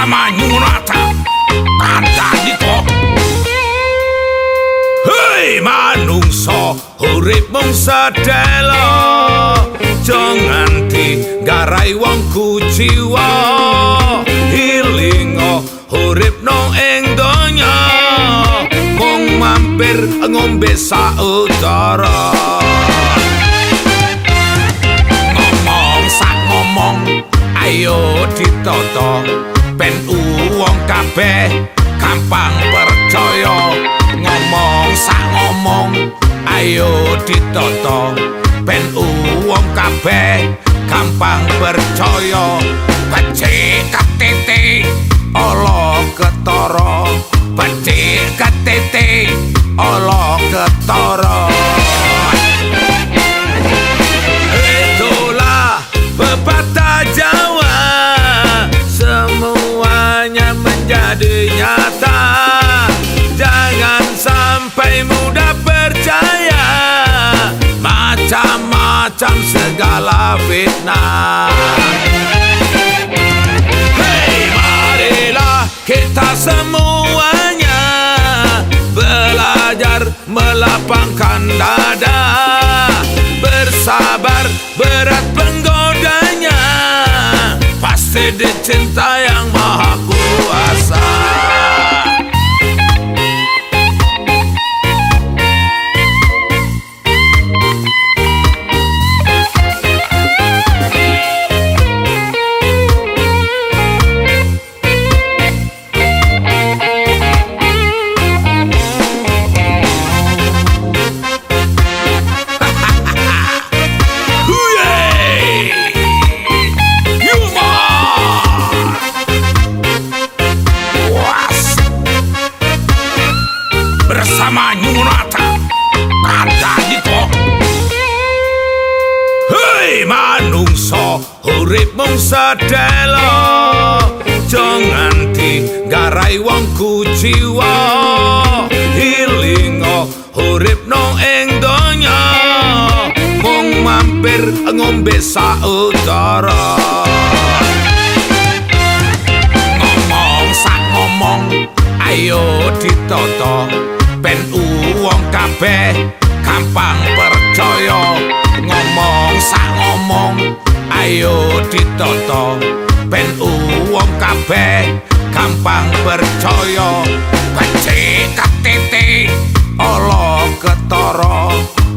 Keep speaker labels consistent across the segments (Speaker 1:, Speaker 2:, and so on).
Speaker 1: sama nyunata Tanda kita Hei manungso urip mung sedelo Jangan di garai wong kuciwa. Hilingo Hurip no ing donya. Mung mampir ngombe saudara Ngomong sak ngomong Ayo ditotong ben uwong kabeh gampang percaya. Ngomong sak ngomong ayo ditoto ben uwong kabeh gampang percaya. Becik katete ala ketara fitnah Hei marilah kita semuanya Belajar melapangkan dada. Bersabar berat penggodanya. Pasti dicinta yang maha kuasa Urip mung sedelo Jangan ti garai wong kuciwa Ilingo urip no ing donya Mung mampir ngombe saudara. Ngomong sak ngomong ayo ditoto ben uwong kabeh gampang percaya. Ngomong sak ngomong ayo ditoto ben uwong kabeh gampang percaya becik katete ala ketara.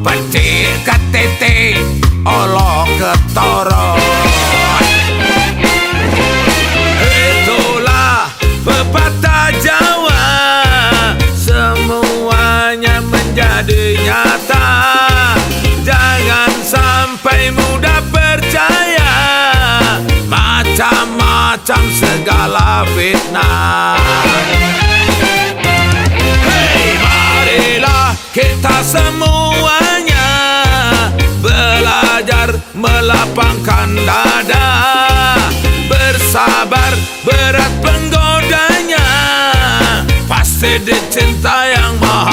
Speaker 1: Becik katete ala ketara. Itulah pepatah Jawa. Semuanya menjadi Macam-macam segala fitnah. Hei marilah kita semuanya Belajar melapangkan dada. Bersabar berat penggodanya. Pasti dicinta yang maha